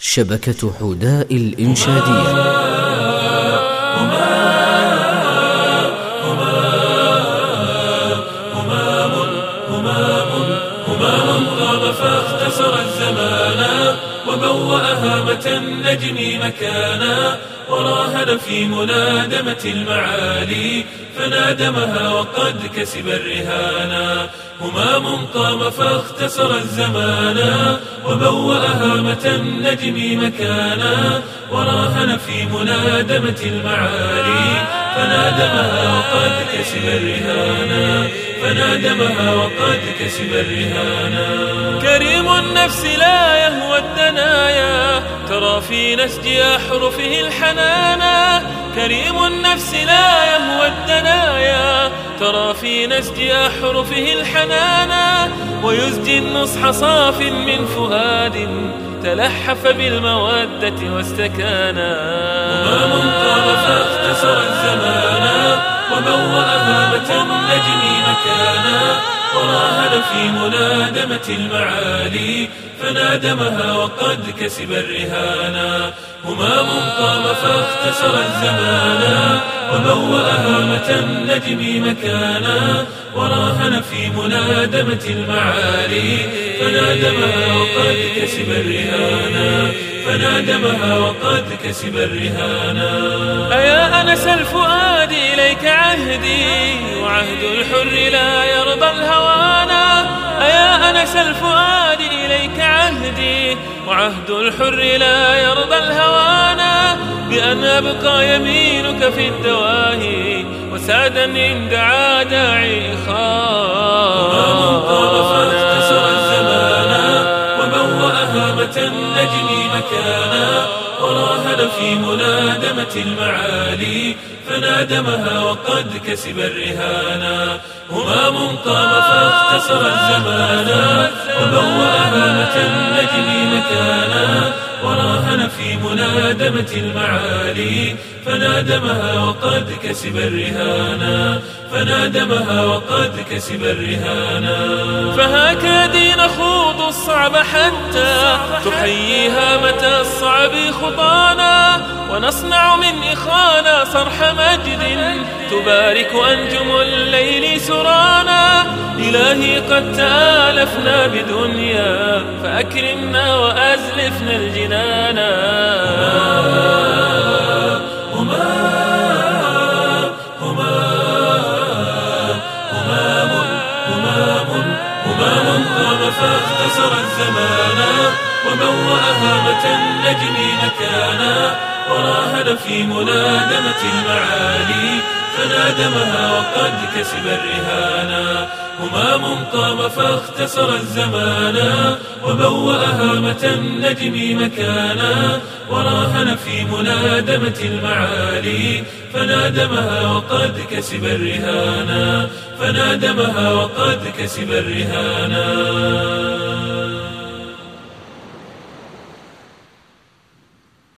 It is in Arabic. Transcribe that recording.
شبكة حداء الإنشادية فاختصر الزمان وبوأها متى النجم مكانا وراهن في منادمة المعالي فنادمها وقد كسب الرهانا همام قام فاختصر الزمان وبوأها متى النجم مكانا وراهن في منادمة المعالي فنادمها وقد كسب الرهانا فنادمها وقد كسب الرهانا. كريم النفس لا يهوى الدنايا. ترى في نسج أحرفه الحنانا. كريم النفس لا يهوى الدنايا. ترى في نسج أحرفه الحنانا. ويزجي النصح صاف من فؤاد. تلحف بالمودة واستكانا. همام طاب فاختصر الزمان النجم مكانا وراهن في منادمة المعالي فنادمها وقد كسب الرهانا همام قام فاختصر الزمانا وبوأها متى النجم مكانا وراهن في منادمة المعالي فنادمها وقد كسب الرهانا فنادمها وقد كسب الرهانا أيا أنس الفؤاد إليك عهدي وعهد الحر لا يرضى الهوانا أيا أنس الفؤاد إليك عهدي وعهد الحر لا يرضى الهوانا بأن أبقى يمينك في الدواهي وسادا إن دعا النجم مكانا وراهن في منادمة المعالي. فنادمها وقد كسب الرهانا. همام قام فاختصر الزمانا وبوأها متى النجم مكانا. في منادمة المعالي فنادمها وقد كسب الرهانا فنادمها وقد كسب الرهانا فهكذا نخوض الصعب حتى تحييها متى الصعب خطانا ونصنع من إخانا صرح مجد تبارك أنجم الليل سرانا. إلهي قد تآلفنا بدنيا فأكرمنا وأزلفنا الجنانا فاختصر الزمان وبوأها متى النجم مكانا وراهن في منادمة المعالي فنادمها وقد كسب الرهانا. همام قام فاختصر الزمان وبوأها متى النجم مكانا. وراهن في منادمة المعالي. فنادمها وقد كسب الرهانا. فنادمها وقد كسب الرهانا.